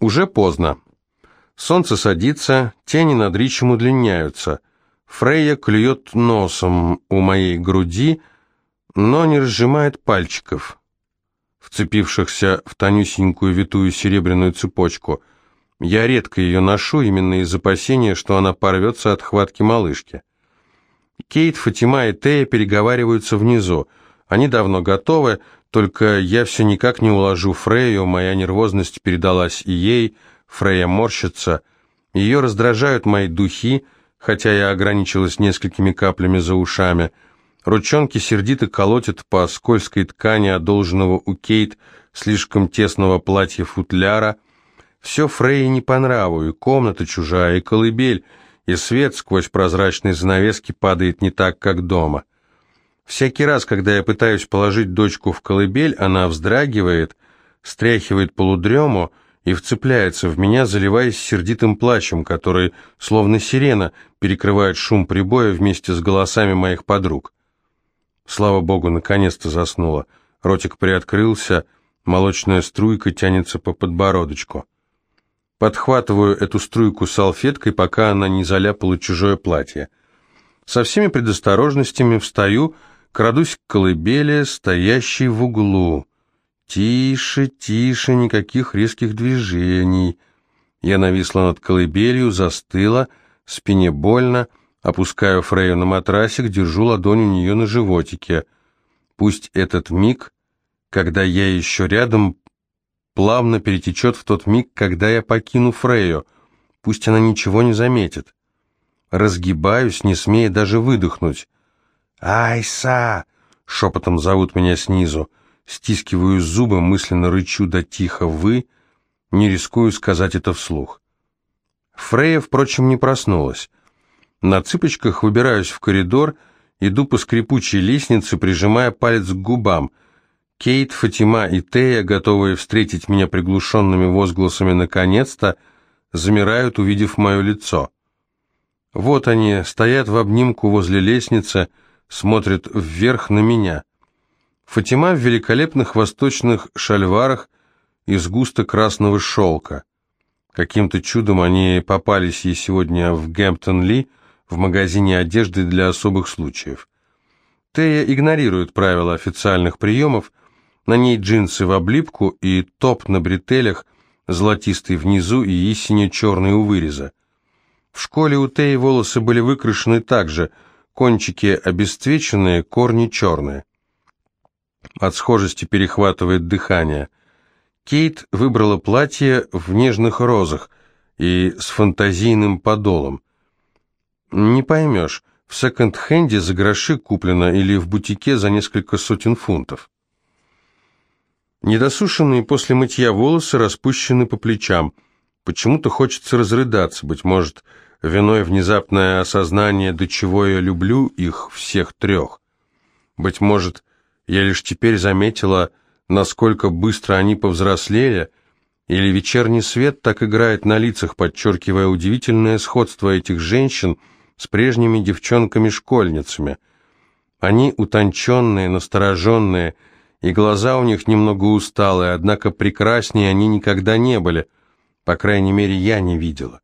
Уже поздно. Солнце садится, тени над ричем удлиняются. Фрейя клюет носом у моей груди, но не разжимает пальчиков, вцепившихся в тонюсенькую витую серебряную цепочку. Я редко ее ношу, именно из опасения, что она порвется от хватки малышки. Кейт, Фатима и Тея переговариваются внизу. Они давно готовы, только я все никак не уложу Фрейю, моя нервозность передалась и ей, Фрейя морщится. Ее раздражают мои духи, хотя я ограничилась несколькими каплями за ушами. Ручонки сердито колотят по скользкой ткани одолженного у Кейт слишком тесного платья-футляра. Все Фрейе не по нраву, и комната чужая, и колыбель, и свет сквозь прозрачные занавески падает не так, как дома. Всякий раз, когда я пытаюсь положить дочку в колыбель, она вздрагивает, стряхивает полудрему и вцепляется в меня, заливаясь сердитым плачем, который, словно сирена, перекрывает шум прибоя вместе с голосами моих подруг. Слава богу, наконец-то заснула. Ротик приоткрылся, молочная струйка тянется по подбородочку. Подхватываю эту струйку салфеткой, пока она не заляпала чужое платье. Со всеми предосторожностями встаю, Крадусь к колыбели, стоящей в углу. Тише, тише, никаких резких движений. Я нависла над колыбелью, застыла, спине больно, опускаю Фрею на матрасик, держу ладонь у нее на животике. Пусть этот миг, когда я еще рядом, плавно перетечет в тот миг, когда я покину Фрею. Пусть она ничего не заметит. Разгибаюсь, не смея даже выдохнуть. «Айса!» — шепотом зовут меня снизу. Стискиваю зубы, мысленно рычу да тихо «вы», не рискую сказать это вслух. Фрея, впрочем, не проснулась. На цыпочках выбираюсь в коридор, иду по скрипучей лестнице, прижимая палец к губам. Кейт, Фатима и Тея, готовые встретить меня приглушенными возгласами наконец-то, замирают, увидев мое лицо. Вот они, стоят в обнимку возле лестницы, смотрит вверх на меня. Фатима в великолепных восточных шальварах из густо красного шелка. Каким-то чудом они попались ей сегодня в Гэмптон-Ли, в магазине одежды для особых случаев. Тея игнорирует правила официальных приемов, на ней джинсы в облипку и топ на бретелях, золотистый внизу и истине черный у выреза. В школе у Теи волосы были выкрашены так же – Кончики обесцвеченные, корни черные. От схожести перехватывает дыхание. Кейт выбрала платье в нежных розах и с фантазийным подолом. Не поймешь, в секонд-хенде за гроши куплено или в бутике за несколько сотен фунтов. Недосушенные после мытья волосы распущены по плечам. Почему-то хочется разрыдаться, быть может, виной внезапное осознание, до чего я люблю их всех трех. Быть может, я лишь теперь заметила, насколько быстро они повзрослели, или вечерний свет так играет на лицах, подчеркивая удивительное сходство этих женщин с прежними девчонками-школьницами. Они утонченные, настороженные, и глаза у них немного усталые, однако прекраснее они никогда не были, по крайней мере, я не видела.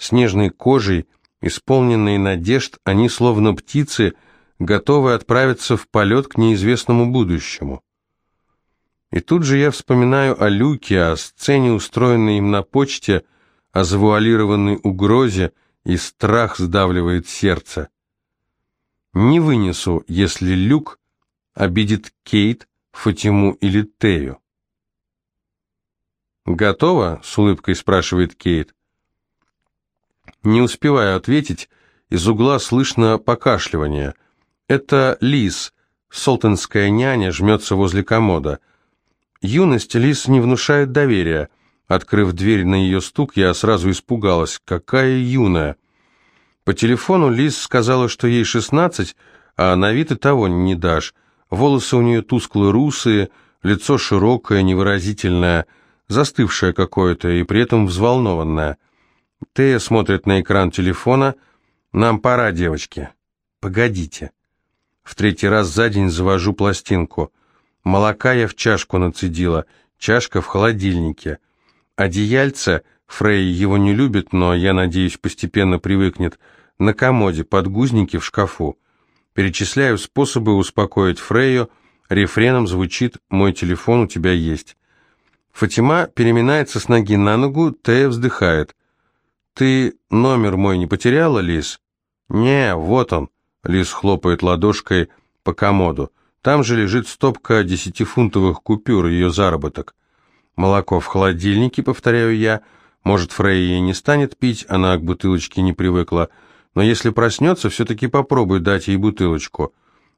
Снежной кожей, исполненные надежд, они, словно птицы, готовы отправиться в полет к неизвестному будущему. И тут же я вспоминаю о Люке, о сцене, устроенной им на почте, о завуалированной угрозе, и страх сдавливает сердце. Не вынесу, если Люк обидит Кейт, Фатиму или Тею. «Готово?» — с улыбкой спрашивает Кейт. Не успеваю ответить, из угла слышно покашливание. Это Лис, солтанская няня, жмется возле комода. Юность Лис не внушает доверия. Открыв дверь на ее стук, я сразу испугалась. Какая юная! По телефону Лис сказала, что ей шестнадцать, а на вид и того не дашь. Волосы у нее тускло-русые, лицо широкое, невыразительное, застывшее какое-то и при этом взволнованное. Тея смотрит на экран телефона. «Нам пора, девочки». «Погодите». В третий раз за день завожу пластинку. Молока я в чашку нацедила, чашка в холодильнике. Одеяльце, Фрей его не любит, но, я надеюсь, постепенно привыкнет, на комоде, подгузники в шкафу. Перечисляю способы успокоить Фрейю, рефреном звучит «Мой телефон у тебя есть». Фатима переминается с ноги на ногу, Тея вздыхает. «Ты номер мой не потеряла, Лис?» «Не, вот он», — Лис хлопает ладошкой по комоду. «Там же лежит стопка десятифунтовых купюр, ее заработок». «Молоко в холодильнике», — повторяю я. «Может, Фрейя не станет пить, она к бутылочке не привыкла. Но если проснется, все-таки попробуй дать ей бутылочку».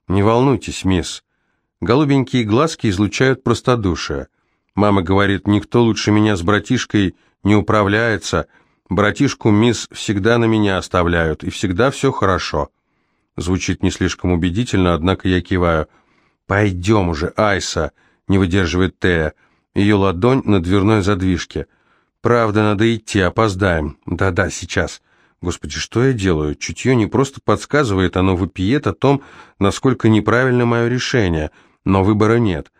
«Не волнуйтесь, мисс». Голубенькие глазки излучают простодушие. Мама говорит, никто лучше меня с братишкой не управляется. Братишку мисс всегда на меня оставляют, и всегда все хорошо. Звучит не слишком убедительно, однако я киваю. «Пойдем уже, Айса!» — не выдерживает Тея. Ее ладонь на дверной задвижке. «Правда, надо идти, опоздаем. Да-да, сейчас». Господи, что я делаю? Чутье не просто подсказывает, оно вопиет о том, насколько неправильно мое решение, но выбора нет.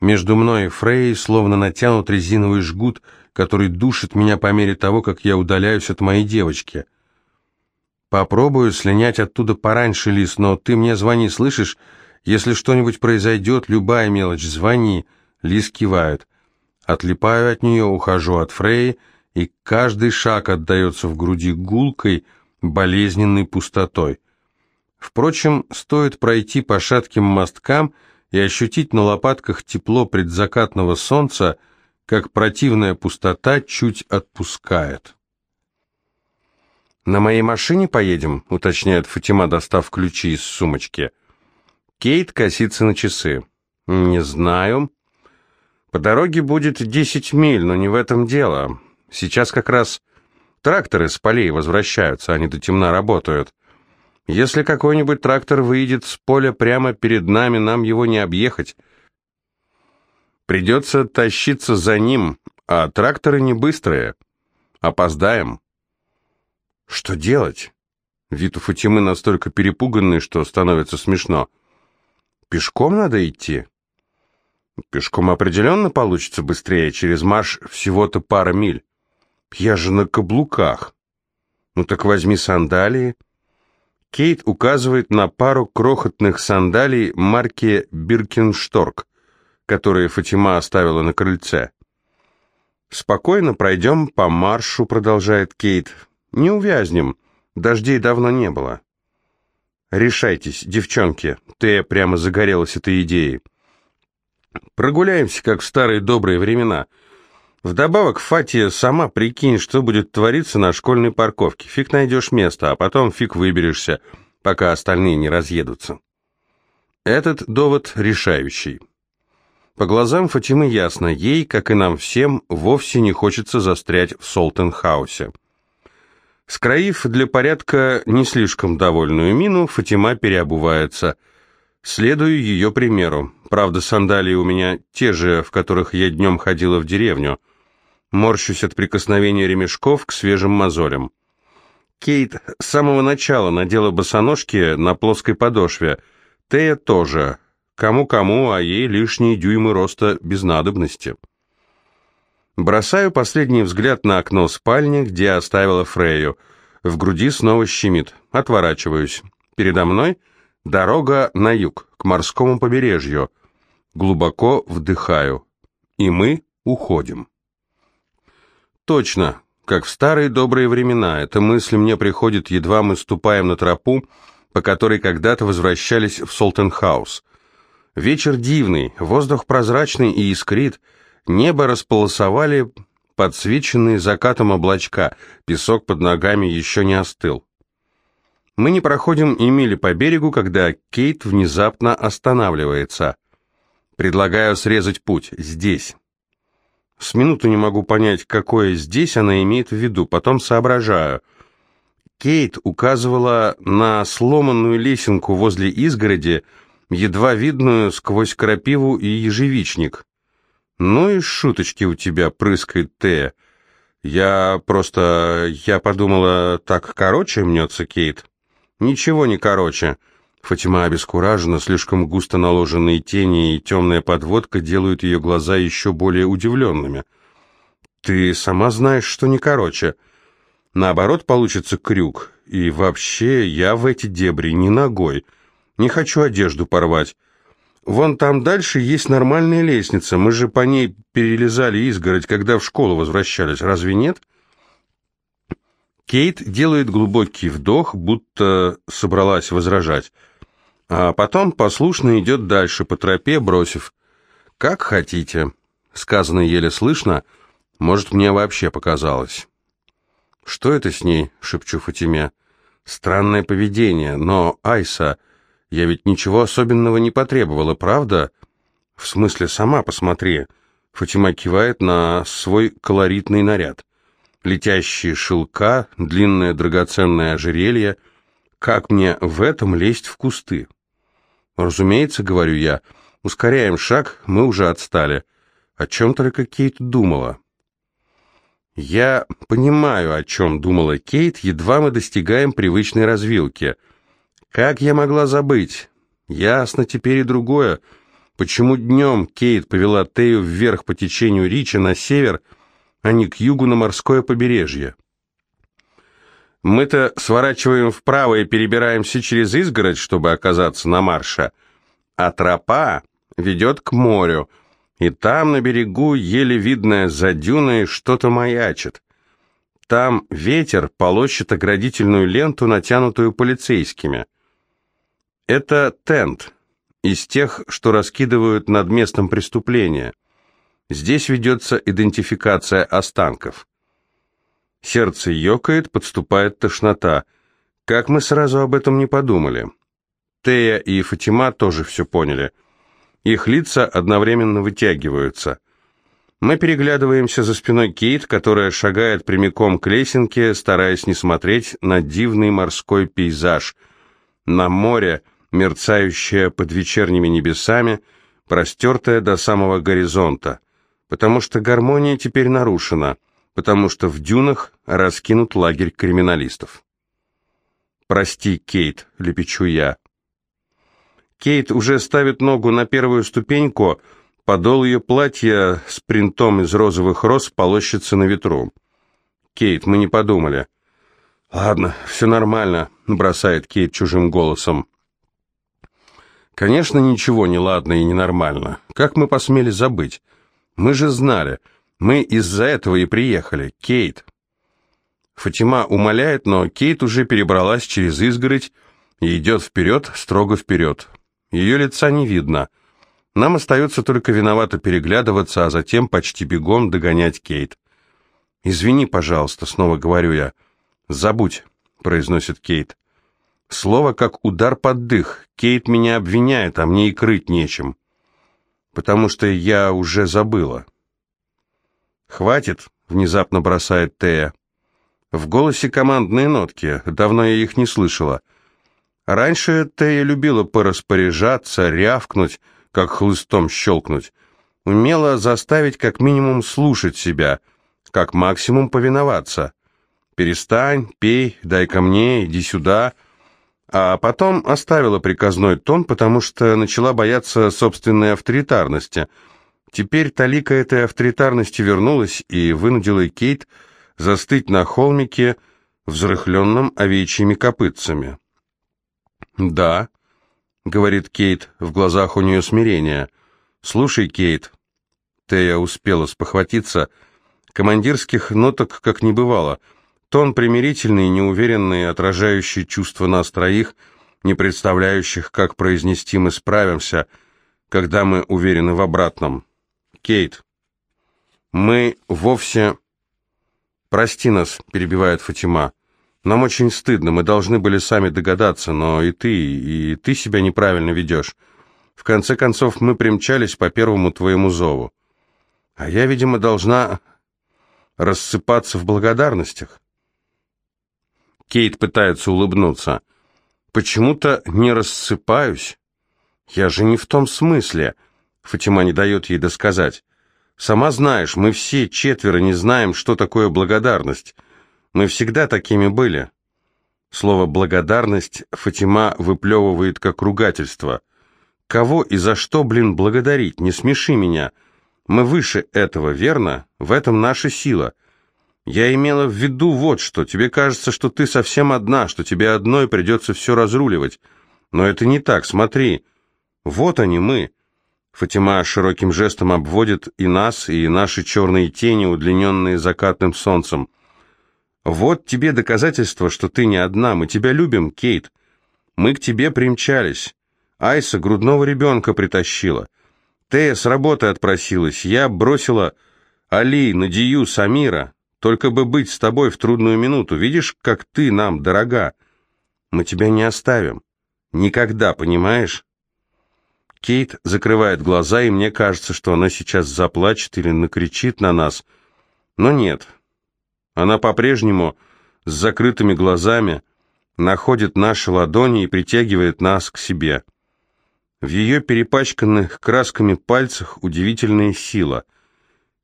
Между мной и Фрей словно натянут резиновый жгут, который душит меня по мере того, как я удаляюсь от моей девочки. Попробую слинять оттуда пораньше, Лис, но ты мне звони, слышишь? Если что-нибудь произойдет, любая мелочь, звони. Лис кивает. Отлипаю от нее, ухожу от Фрей, и каждый шаг отдается в груди гулкой, болезненной пустотой. Впрочем, стоит пройти по шатким мосткам — и ощутить на лопатках тепло предзакатного солнца, как противная пустота чуть отпускает. «На моей машине поедем?» — уточняет Фатима, достав ключи из сумочки. Кейт косится на часы. «Не знаю. По дороге будет десять миль, но не в этом дело. Сейчас как раз тракторы с полей возвращаются, они до темна работают. Если какой-нибудь трактор выйдет с поля прямо перед нами, нам его не объехать. Придется тащиться за ним, а тракторы не быстрые. Опоздаем. Что делать? Вид у Фатимы настолько перепуганный, что становится смешно. Пешком надо идти? Пешком определенно получится быстрее, через марш всего-то пара миль. Я же на каблуках. Ну так возьми сандалии. Кейт указывает на пару крохотных сандалий марки «Биркеншторк», которые Фатима оставила на крыльце. «Спокойно пройдем по маршу», — продолжает Кейт. «Не увязнем. Дождей давно не было». «Решайтесь, девчонки», — Тея прямо загорелась этой идеей. «Прогуляемся, как в старые добрые времена». Вдобавок, Фатия, сама прикинь, что будет твориться на школьной парковке. Фиг найдешь место, а потом фиг выберешься, пока остальные не разъедутся. Этот довод решающий. По глазам Фатимы ясно, ей, как и нам всем, вовсе не хочется застрять в Солтенхаусе. Скроив для порядка не слишком довольную мину, Фатима переобувается. Следую ее примеру. Правда, сандалии у меня те же, в которых я днем ходила в деревню – Морщусь от прикосновения ремешков к свежим мозолям. Кейт с самого начала надела босоножки на плоской подошве. Тея тоже. Кому-кому, а ей лишние дюймы роста без надобности. Бросаю последний взгляд на окно спальни, где оставила Фрейю. В груди снова щемит. Отворачиваюсь. Передо мной дорога на юг, к морскому побережью. Глубоко вдыхаю. И мы уходим. Точно, как в старые добрые времена. Эта мысль мне приходит, едва мы ступаем на тропу, по которой когда-то возвращались в Солтенхаус. Вечер дивный, воздух прозрачный и искрит, небо располосовали подсвеченные закатом облачка, песок под ногами еще не остыл. Мы не проходим и мили по берегу, когда Кейт внезапно останавливается. Предлагаю срезать путь здесь. С минуту не могу понять, какое здесь она имеет в виду, потом соображаю. Кейт указывала на сломанную лесенку возле изгороди, едва видную сквозь крапиву и ежевичник. «Ну и шуточки у тебя», — прыскает Тея. «Я просто... я подумала, так короче мнется Кейт». «Ничего не короче». Фатима обескуражена, слишком густо наложенные тени и темная подводка делают ее глаза еще более удивленными. Ты сама знаешь, что не короче. Наоборот, получится крюк. И вообще, я в эти дебри не ногой. Не хочу одежду порвать. Вон там дальше есть нормальная лестница. Мы же по ней перелезали изгородь, когда в школу возвращались. Разве нет? Кейт делает глубокий вдох, будто собралась возражать. А потом послушно идет дальше по тропе, бросив «Как хотите». Сказано еле слышно, может, мне вообще показалось. «Что это с ней?» — шепчу Фатиме. «Странное поведение, но, Айса, я ведь ничего особенного не потребовала, правда?» «В смысле, сама посмотри». Фатима кивает на свой колоритный наряд. Летящие шелка, длинное драгоценное ожерелье. Как мне в этом лезть в кусты? Разумеется, говорю я, ускоряем шаг, мы уже отстали. О чем только Кейт думала. Я понимаю, о чем думала Кейт, едва мы достигаем привычной развилки. Как я могла забыть? Ясно теперь и другое. Почему днем Кейт повела Тею вверх по течению Рича на север, а не к югу на морское побережье? Мы-то сворачиваем вправо и перебираемся через изгородь, чтобы оказаться на марше, а тропа ведет к морю, и там на берегу еле видное за дюной что-то маячит. Там ветер полощет оградительную ленту, натянутую полицейскими. Это тент, из тех, что раскидывают над местом преступления. Здесь ведется идентификация останков. Сердце ёкает, подступает тошнота. Как мы сразу об этом не подумали? Тея и Фатима тоже все поняли. Их лица одновременно вытягиваются. Мы переглядываемся за спиной Кейт, которая шагает прямиком к лесенке, стараясь не смотреть на дивный морской пейзаж. На море, мерцающее под вечерними небесами, простертое до самого горизонта. Потому что гармония теперь нарушена — потому что в дюнах раскинут лагерь криминалистов. «Прости, Кейт», — лепечу я. Кейт уже ставит ногу на первую ступеньку, подол ее платья с принтом из розовых роз полощется на ветру. «Кейт, мы не подумали». «Ладно, все нормально», — бросает Кейт чужим голосом. «Конечно, ничего не ладно и ненормально. Как мы посмели забыть? Мы же знали. Мы из-за этого и приехали. Кейт. Фатима умоляет, но Кейт уже перебралась через изгородь и идет вперед, строго вперед. Ее лица не видно. Нам остается только виновато переглядываться, а затем почти бегом догонять Кейт. «Извини, пожалуйста», — снова говорю я. «Забудь», — произносит Кейт. Слово как удар под дых. Кейт меня обвиняет, а мне и крыть нечем. Потому что я уже забыла. «Хватит», — внезапно бросает Тея. В голосе командные нотки, давно я их не слышала. Раньше Тея любила пораспоряжаться, рявкнуть, как хлыстом щелкнуть. Умела заставить как минимум слушать себя, как максимум повиноваться. «Перестань, пей, дай ко мне, иди сюда», а потом оставила приказной тон, потому что начала бояться собственной авторитарности — Теперь талика этой авторитарности вернулась и вынудила Кейт застыть на холмике, взрыхленном овечьими копытцами. «Да», — говорит Кейт, в глазах у нее смирение. «Слушай, Кейт». Тея успела спохватиться. Командирских ноток как не бывало. Тон примирительный, неуверенный, отражающий чувства нас троих, не представляющих, как произнести «мы справимся», когда мы уверены в обратном. Кейт, мы вовсе... Прости нас, перебивает Фатима. Нам очень стыдно, мы должны были сами догадаться, но и ты, и ты себя неправильно ведешь. В конце концов, мы примчались по первому твоему зову. А я, видимо, должна рассыпаться в благодарностях. Кейт пытается улыбнуться. Почему-то не рассыпаюсь. Я же не в том смысле. Фатима не дает ей досказать. «Сама знаешь, мы все четверо не знаем, что такое благодарность. Мы всегда такими были». Слово «благодарность» Фатима выплевывает как ругательство. «Кого и за что, блин, благодарить? Не смеши меня. Мы выше этого, верно? В этом наша сила. Я имела в виду вот что. Тебе кажется, что ты совсем одна, что тебе одной придется все разруливать. Но это не так, смотри. Вот они мы. Фатима широким жестом обводит и нас, и наши черные тени, удлиненные закатным солнцем. Вот тебе доказательство, что ты не одна. Мы тебя любим, Кейт. Мы к тебе примчались. Айса грудного ребенка притащила. Тея с работы отпросилась. Я бросила Али, Надию, Самира. Только бы быть с тобой в трудную минуту. Видишь, как ты нам дорога. Мы тебя не оставим. Никогда, понимаешь? Кейт закрывает глаза, и мне кажется, что она сейчас заплачет или накричит на нас. Но нет. Она по-прежнему с закрытыми глазами находит наши ладони и притягивает нас к себе. В ее перепачканных красками пальцах удивительная сила.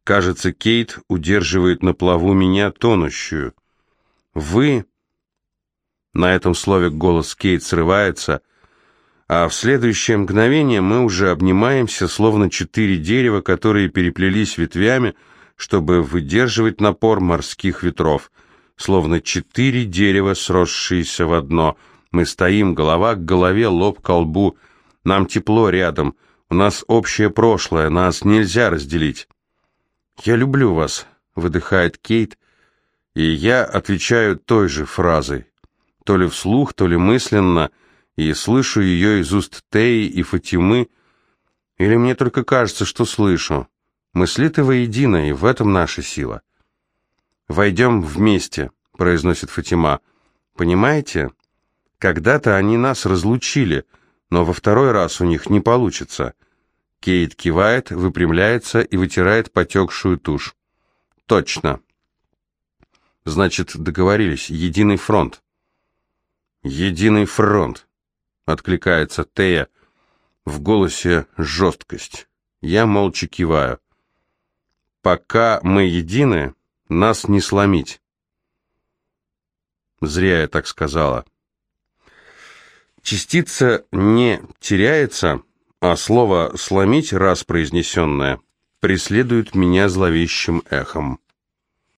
Кажется, Кейт удерживает на плаву меня тонущую. «Вы...» На этом слове голос Кейт срывается, а в следующее мгновение мы уже обнимаемся, словно четыре дерева, которые переплелись ветвями, чтобы выдерживать напор морских ветров. Словно четыре дерева, сросшиеся в одно. Мы стоим голова к голове, лоб к лбу. Нам тепло рядом. У нас общее прошлое, нас нельзя разделить. «Я люблю вас», — выдыхает Кейт, и я отвечаю той же фразой то ли вслух, то ли мысленно, и слышу ее из уст Теи и Фатимы, или мне только кажется, что слышу. Мы слиты воедино, и в этом наша сила. «Войдем вместе», — произносит Фатима. «Понимаете? Когда-то они нас разлучили, но во второй раз у них не получится». Кейт кивает, выпрямляется и вытирает потекшую тушь. «Точно». «Значит, договорились. Единый фронт». «Единый фронт», — откликается Тея. В голосе жесткость. Я молча киваю. «Пока мы едины, нас не сломить». Зря я так сказала. Частица не теряется, а слово «сломить», раз произнесенное, преследует меня зловещим эхом.